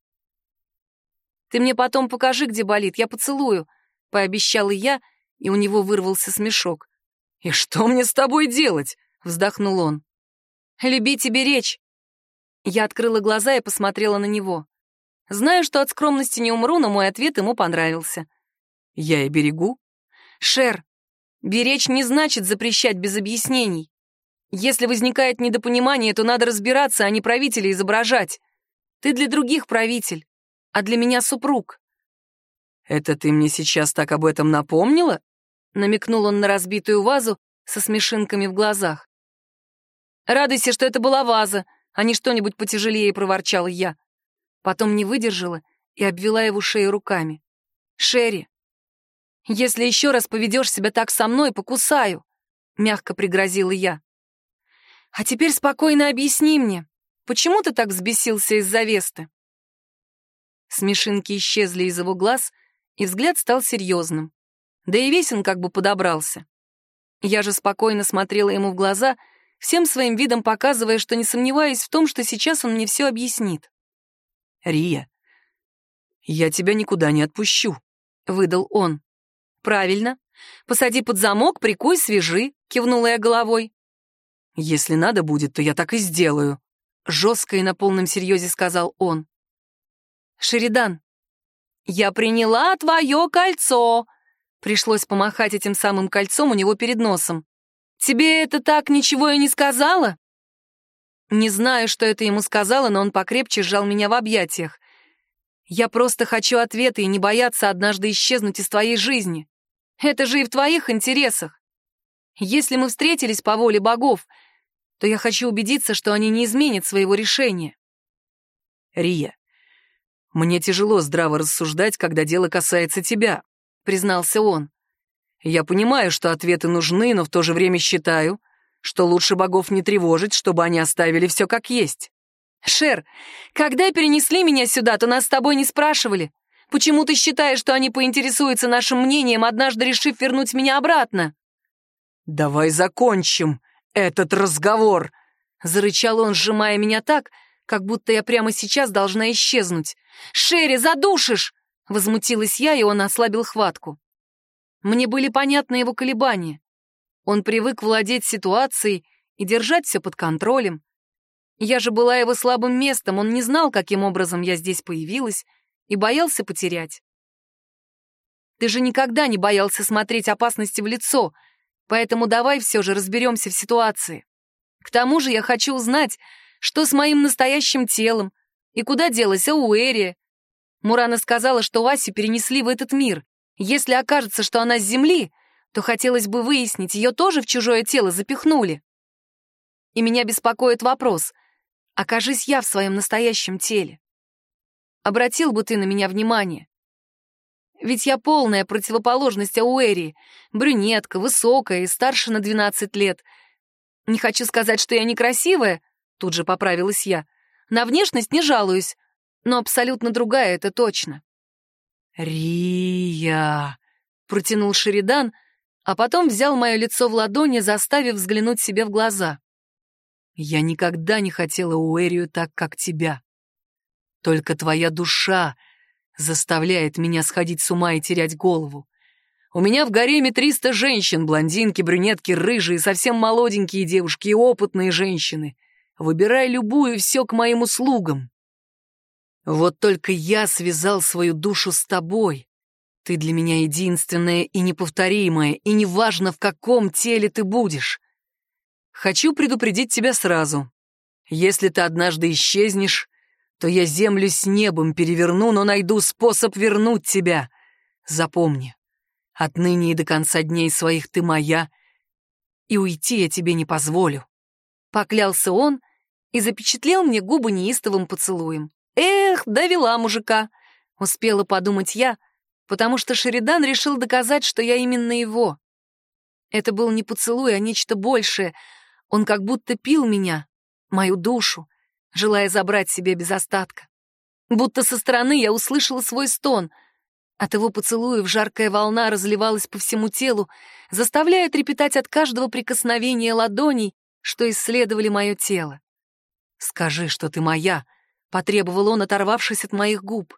Ты мне потом покажи, где болит, я поцелую», — пообещала я, и у него вырвался смешок. «И что мне с тобой делать?» — вздохнул он. «Любить и беречь». Я открыла глаза и посмотрела на него. Знаю, что от скромности не умру, но мой ответ ему понравился. «Я и берегу». «Шер, беречь не значит запрещать без объяснений. Если возникает недопонимание, то надо разбираться, а не правителя изображать. Ты для других правитель, а для меня супруг». «Это ты мне сейчас так об этом напомнила?» намекнул он на разбитую вазу со смешинками в глазах. «Радуйся, что это была ваза, а не что-нибудь потяжелее», — проворчала я. Потом не выдержала и обвела его шею руками. «Шерри, если еще раз поведешь себя так со мной, покусаю», — мягко пригрозила я. «А теперь спокойно объясни мне, почему ты так взбесился из-за Весты?» Смешинки исчезли из его глаз, и взгляд стал серьезным. Да и весь он как бы подобрался. Я же спокойно смотрела ему в глаза, всем своим видом показывая, что не сомневаюсь в том, что сейчас он мне все объяснит. «Рия, я тебя никуда не отпущу», — выдал он. «Правильно. Посади под замок, прикуй, свяжи», — кивнула я головой. «Если надо будет, то я так и сделаю», — жестко и на полном серьезе сказал он. «Шеридан, я приняла твое кольцо!» Пришлось помахать этим самым кольцом у него перед носом. «Тебе это так ничего и не сказала?» Не знаю, что это ему сказала, но он покрепче сжал меня в объятиях. «Я просто хочу ответа и не бояться однажды исчезнуть из твоей жизни. Это же и в твоих интересах. Если мы встретились по воле богов, то я хочу убедиться, что они не изменят своего решения». «Рия, мне тяжело здраво рассуждать, когда дело касается тебя», — признался он. «Я понимаю, что ответы нужны, но в то же время считаю, что лучше богов не тревожить, чтобы они оставили все как есть. Шер, когда перенесли меня сюда, то нас с тобой не спрашивали. Почему ты считаешь, что они поинтересуются нашим мнением, однажды решив вернуть меня обратно? Давай закончим этот разговор, зарычал он, сжимая меня так, как будто я прямо сейчас должна исчезнуть. «Шерри, задушишь!» — возмутилась я, и он ослабил хватку. Мне были понятны его колебания. Он привык владеть ситуацией и держать все под контролем. Я же была его слабым местом, он не знал, каким образом я здесь появилась, и боялся потерять. Ты же никогда не боялся смотреть опасности в лицо, поэтому давай все же разберемся в ситуации. К тому же я хочу узнать, что с моим настоящим телом и куда делась Ауэрия. Мурана сказала, что Васю перенесли в этот мир. Если окажется, что она с Земли, то хотелось бы выяснить, ее тоже в чужое тело запихнули. И меня беспокоит вопрос, окажись я в своем настоящем теле. Обратил бы ты на меня внимание. Ведь я полная противоположность Ауэри, брюнетка, высокая и старше на 12 лет. Не хочу сказать, что я некрасивая, тут же поправилась я. На внешность не жалуюсь, но абсолютно другая это точно. «Рия!» — протянул Шеридан, а потом взял мое лицо в ладони, заставив взглянуть себе в глаза. «Я никогда не хотела Уэрию так, как тебя. Только твоя душа заставляет меня сходить с ума и терять голову. У меня в гареме триста женщин, блондинки, брюнетки, рыжие, совсем молоденькие девушки и опытные женщины. Выбирай любую, все к моим услугам. Вот только я связал свою душу с тобой, ты для меня единственная и неповторимая, и неважно, в каком теле ты будешь. Хочу предупредить тебя сразу. Если ты однажды исчезнешь, то я землю с небом переверну, но найду способ вернуть тебя. Запомни, отныне и до конца дней своих ты моя, и уйти я тебе не позволю. Поклялся он и запечатлел мне губы неистовым поцелуем. Эх, довела мужика, успела подумать я, потому что Шеридан решил доказать, что я именно его. Это был не поцелуй, а нечто большее. Он как будто пил меня, мою душу, желая забрать себе без остатка. Будто со стороны я услышала свой стон. От его поцелуев жаркая волна разливалась по всему телу, заставляя трепетать от каждого прикосновения ладоней, что исследовали мое тело. «Скажи, что ты моя», — потребовал он, оторвавшись от моих губ.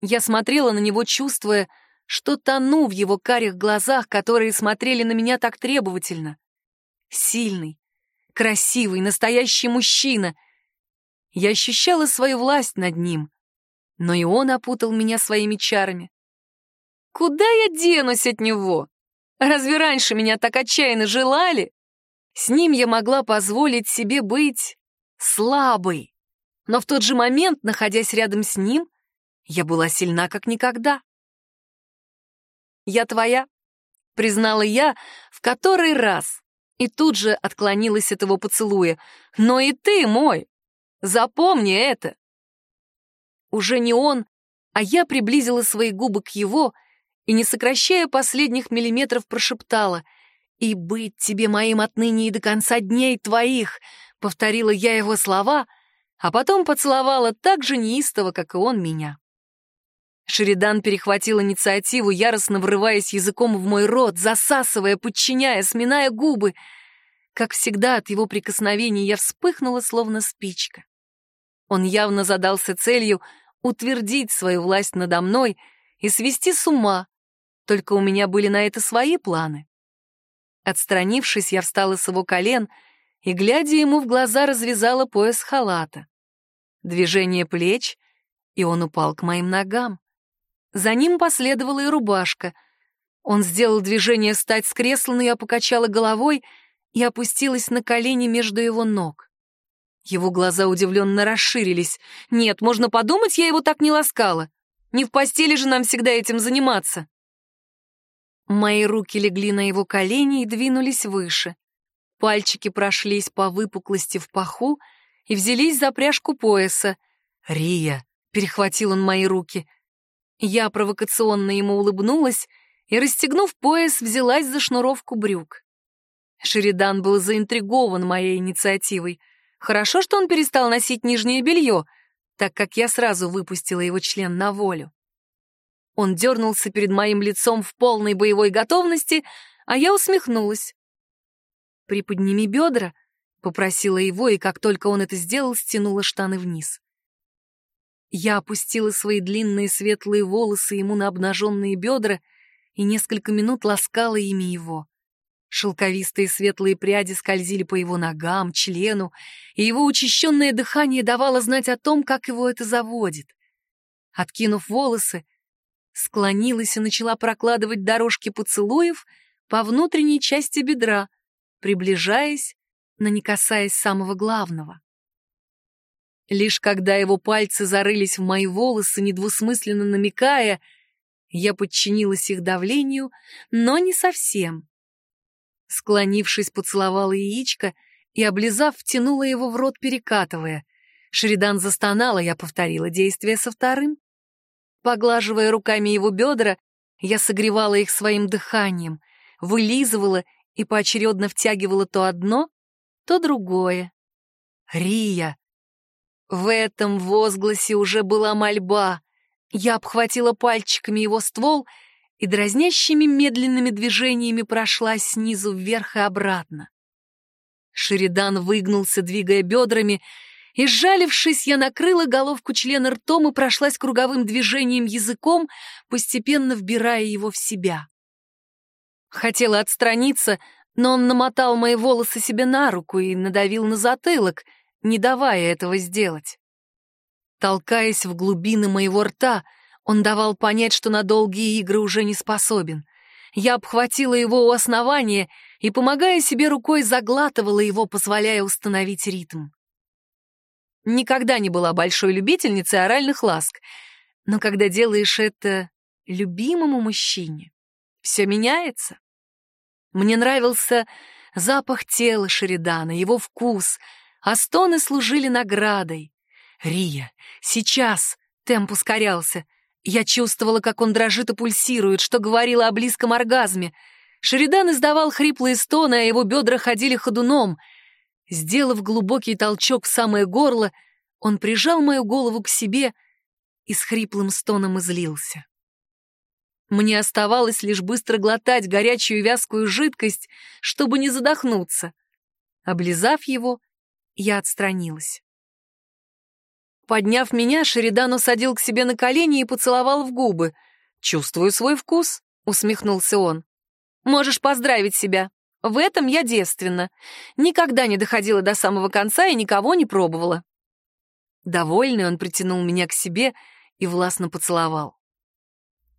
Я смотрела на него, чувствуя, что тону в его карих глазах, которые смотрели на меня так требовательно. Сильный, красивый, настоящий мужчина. Я ощущала свою власть над ним, но и он опутал меня своими чарами. Куда я денусь от него? Разве раньше меня так отчаянно желали? С ним я могла позволить себе быть слабой. Но в тот же момент, находясь рядом с ним, я была сильна как никогда. «Я твоя», — признала я в который раз, и тут же отклонилась от его поцелуя. «Но и ты мой! Запомни это!» Уже не он, а я приблизила свои губы к его и, не сокращая последних миллиметров, прошептала «И быть тебе моим отныне и до конца дней твоих!» Повторила я его слова, а потом поцеловала так же неистово, как и он меня. Шеридан перехватил инициативу, яростно врываясь языком в мой рот, засасывая, подчиняя, сминая губы. Как всегда, от его прикосновений я вспыхнула, словно спичка. Он явно задался целью утвердить свою власть надо мной и свести с ума, только у меня были на это свои планы. Отстранившись, я встала с его колен и, глядя ему в глаза, развязала пояс халата. Движение плеч, и он упал к моим ногам. За ним последовала и рубашка. Он сделал движение встать с кресла, но я покачала головой и опустилась на колени между его ног. Его глаза удивленно расширились. «Нет, можно подумать, я его так не ласкала. Не в постели же нам всегда этим заниматься». Мои руки легли на его колени и двинулись выше. Пальчики прошлись по выпуклости в паху и взялись за пряжку пояса. «Рия!» — перехватил он мои руки. Я провокационно ему улыбнулась и, расстегнув пояс, взялась за шнуровку брюк. Шеридан был заинтригован моей инициативой. Хорошо, что он перестал носить нижнее белье, так как я сразу выпустила его член на волю. Он дернулся перед моим лицом в полной боевой готовности, а я усмехнулась. «Приподними бедра», — попросила его, и как только он это сделал, стянула штаны вниз. Я опустила свои длинные светлые волосы ему на обнаженные бедра и несколько минут ласкала ими его. Шелковистые светлые пряди скользили по его ногам, члену, и его учащенное дыхание давало знать о том, как его это заводит. Откинув волосы, склонилась и начала прокладывать дорожки поцелуев по внутренней части бедра, приближаясь, но не касаясь самого главного. Лишь когда его пальцы зарылись в мои волосы, недвусмысленно намекая, я подчинилась их давлению, но не совсем. Склонившись, поцеловала яичко и, облизав, втянула его в рот, перекатывая. Шеридан застонала, я повторила действие со вторым. Поглаживая руками его бедра, я согревала их своим дыханием, вылизывала и поочередно втягивала то одно, то другое. «Рия!» В этом возгласе уже была мольба. Я обхватила пальчиками его ствол и дразнящими медленными движениями прошлась снизу вверх и обратно. Шеридан выгнулся, двигая бедрами, и, сжалившись, я накрыла головку члена ртом и прошлась круговым движением языком, постепенно вбирая его в себя. Хотела отстраниться, но он намотал мои волосы себе на руку и надавил на затылок — не давая этого сделать. Толкаясь в глубины моего рта, он давал понять, что на долгие игры уже не способен. Я обхватила его у основания и, помогая себе рукой, заглатывала его, позволяя установить ритм. Никогда не была большой любительницей оральных ласк, но когда делаешь это любимому мужчине, все меняется. Мне нравился запах тела Шеридана, его вкус — а стоны служили наградой. «Рия, сейчас!» — темп ускорялся. Я чувствовала, как он дрожит и пульсирует, что говорило о близком оргазме. Шеридан издавал хриплые стоны, а его бедра ходили ходуном. Сделав глубокий толчок в самое горло, он прижал мою голову к себе и с хриплым стоном излился. Мне оставалось лишь быстро глотать горячую вязкую жидкость, чтобы не задохнуться. Облизав его, я отстранилась. Подняв меня, Шеридан усадил к себе на колени и поцеловал в губы. «Чувствую свой вкус», — усмехнулся он. «Можешь поздравить себя. В этом я девственна. Никогда не доходила до самого конца и никого не пробовала». Довольный он притянул меня к себе и властно поцеловал.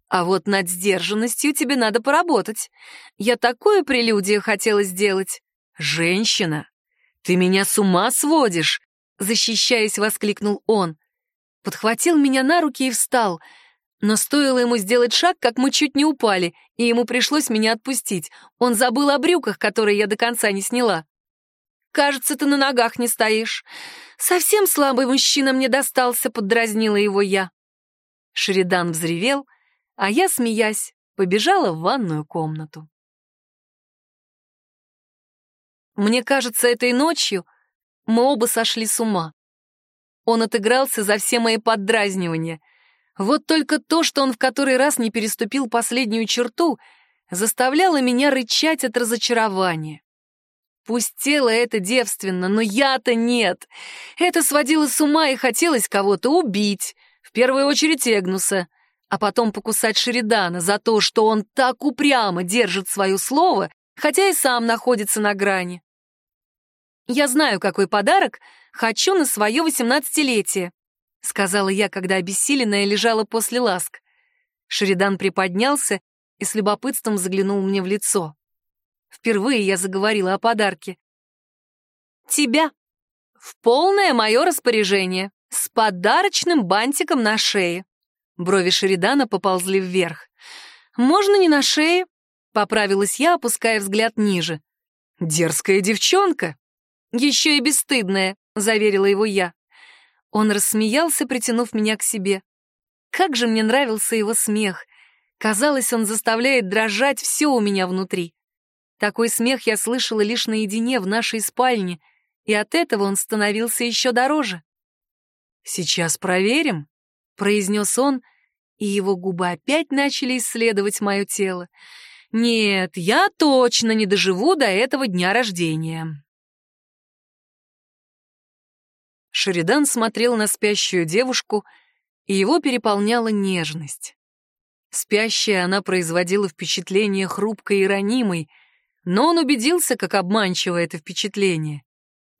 «А вот над сдержанностью тебе надо поработать. Я такое прелюдию хотела сделать. Женщина, ты меня с ума сводишь!» Защищаясь, воскликнул он. Подхватил меня на руки и встал. Но стоило ему сделать шаг, как мы чуть не упали, и ему пришлось меня отпустить. Он забыл о брюках, которые я до конца не сняла. «Кажется, ты на ногах не стоишь. Совсем слабый мужчина мне достался», — поддразнила его я. Шеридан взревел, а я, смеясь, побежала в ванную комнату. Мне кажется, этой ночью мы оба сошли с ума. Он отыгрался за все мои поддразнивания. Вот только то, что он в который раз не переступил последнюю черту, заставляло меня рычать от разочарования. Пусть тело это девственно, но я-то нет. Это сводило с ума и хотелось кого-то убить, в первую очередь Эгнуса, а потом покусать Шеридана за то, что он так упрямо держит свое слово, хотя и сам находится на грани. «Я знаю, какой подарок хочу на свое восемнадцатилетие», — сказала я, когда обессиленная лежала после ласк. Шеридан приподнялся и с любопытством заглянул мне в лицо. Впервые я заговорила о подарке. «Тебя. В полное мое распоряжение, с подарочным бантиком на шее». Брови Шеридана поползли вверх. «Можно не на шее?» — поправилась я, опуская взгляд ниже. «Дерзкая девчонка!» «Еще и бесстыдная», — заверила его я. Он рассмеялся, притянув меня к себе. Как же мне нравился его смех. Казалось, он заставляет дрожать все у меня внутри. Такой смех я слышала лишь наедине в нашей спальне, и от этого он становился еще дороже. «Сейчас проверим», — произнес он, и его губы опять начали исследовать мое тело. «Нет, я точно не доживу до этого дня рождения». Шеридан смотрел на спящую девушку, и его переполняла нежность. Спящая она производила впечатление хрупкой и ранимой, но он убедился, как обманчиво это впечатление.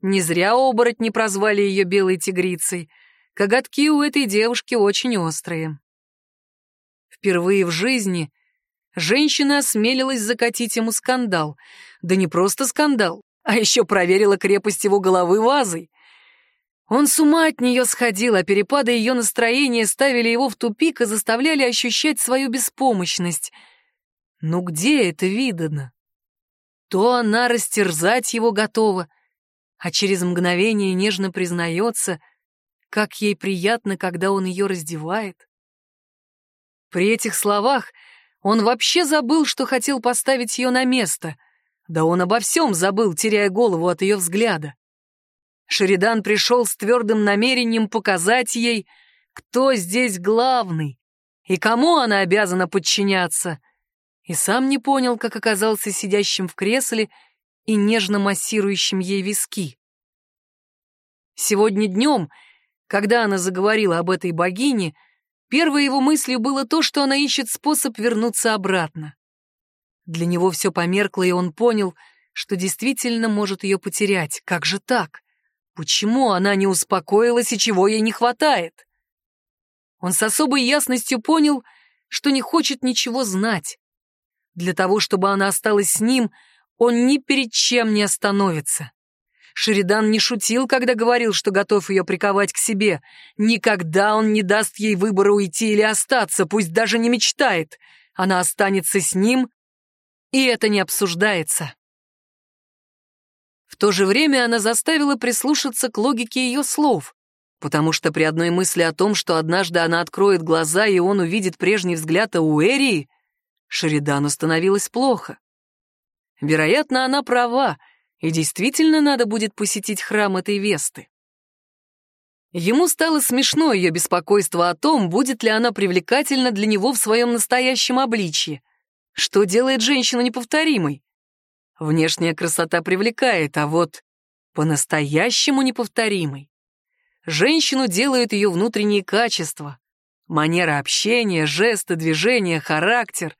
Не зря оборотни прозвали ее белой тигрицей. Коготки у этой девушки очень острые. Впервые в жизни женщина осмелилась закатить ему скандал. Да не просто скандал, а еще проверила крепость его головы вазой. Он с ума от нее сходил, а перепады ее настроения ставили его в тупик и заставляли ощущать свою беспомощность. Ну где это видано? То она растерзать его готова, а через мгновение нежно признается, как ей приятно, когда он ее раздевает. При этих словах он вообще забыл, что хотел поставить ее на место. Да он обо всем забыл, теряя голову от ее взгляда. Шеридан пришел с твердым намерением показать ей, кто здесь главный и кому она обязана подчиняться, и сам не понял, как оказался сидящим в кресле и нежно массирующим ей виски. Сегодня днем, когда она заговорила об этой богине, первой его мыслью было то, что она ищет способ вернуться обратно. Для него все померкло, и он понял, что действительно может ее потерять. Как же так? Почему она не успокоилась и чего ей не хватает? Он с особой ясностью понял, что не хочет ничего знать. Для того, чтобы она осталась с ним, он ни перед чем не остановится. Шеридан не шутил, когда говорил, что готов ее приковать к себе. Никогда он не даст ей выбора уйти или остаться, пусть даже не мечтает. Она останется с ним, и это не обсуждается. В то же время она заставила прислушаться к логике ее слов, потому что при одной мысли о том, что однажды она откроет глаза, и он увидит прежний взгляд Ауэрии, Шеридану становилось плохо. Вероятно, она права, и действительно надо будет посетить храм этой Весты. Ему стало смешно ее беспокойство о том, будет ли она привлекательна для него в своем настоящем обличье. Что делает женщину неповторимой? Внешняя красота привлекает, а вот по-настоящему неповторимой. женщину делают ее внутренние качества. Манера общения, жесты, движения, характер.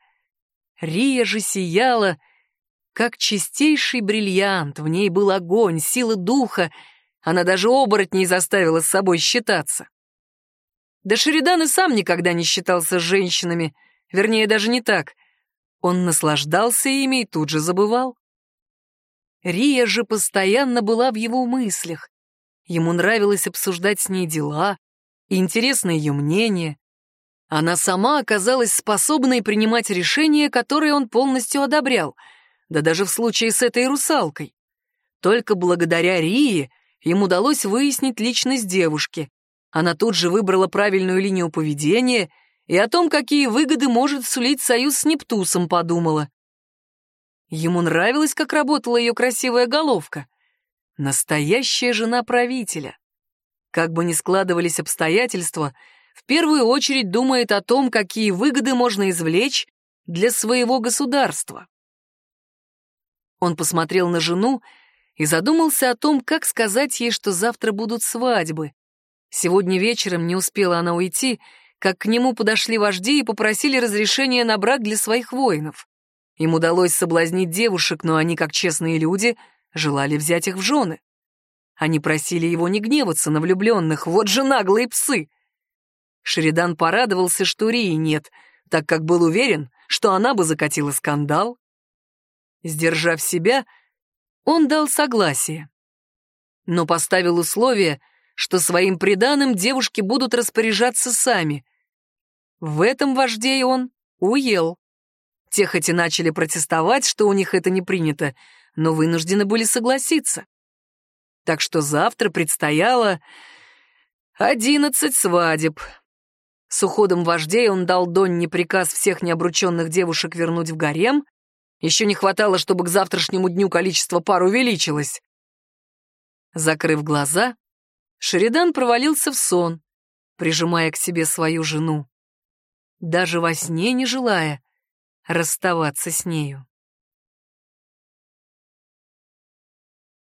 Рия же сияла, как чистейший бриллиант, в ней был огонь, сила духа, она даже оборотней заставила с собой считаться. Да Шеридан и сам никогда не считался с женщинами, вернее, даже не так. Он наслаждался ими и тут же забывал. Рия же постоянно была в его мыслях. Ему нравилось обсуждать с ней дела, интересно ее мнение. Она сама оказалась способной принимать решения, которые он полностью одобрял, да даже в случае с этой русалкой. Только благодаря Рии им удалось выяснить личность девушки. Она тут же выбрала правильную линию поведения и о том, какие выгоды может сулить союз с Нептусом, подумала. Ему нравилось, как работала ее красивая головка. Настоящая жена правителя. Как бы ни складывались обстоятельства, в первую очередь думает о том, какие выгоды можно извлечь для своего государства. Он посмотрел на жену и задумался о том, как сказать ей, что завтра будут свадьбы. Сегодня вечером не успела она уйти, как к нему подошли вожди и попросили разрешения на брак для своих воинов. Им удалось соблазнить девушек, но они, как честные люди, желали взять их в жены. Они просили его не гневаться на влюбленных, вот же наглые псы. Шеридан порадовался, что Рии нет, так как был уверен, что она бы закатила скандал. Сдержав себя, он дал согласие. Но поставил условие, что своим приданым девушки будут распоряжаться сами. В этом вождей он уел. Те хоть и начали протестовать, что у них это не принято, но вынуждены были согласиться. Так что завтра предстояло одиннадцать свадеб. С уходом вождей он дал Донне приказ всех необрученных девушек вернуть в гарем. Еще не хватало, чтобы к завтрашнему дню количество пар увеличилось. Закрыв глаза, Шеридан провалился в сон, прижимая к себе свою жену. Даже во сне не желая, расставаться с нею.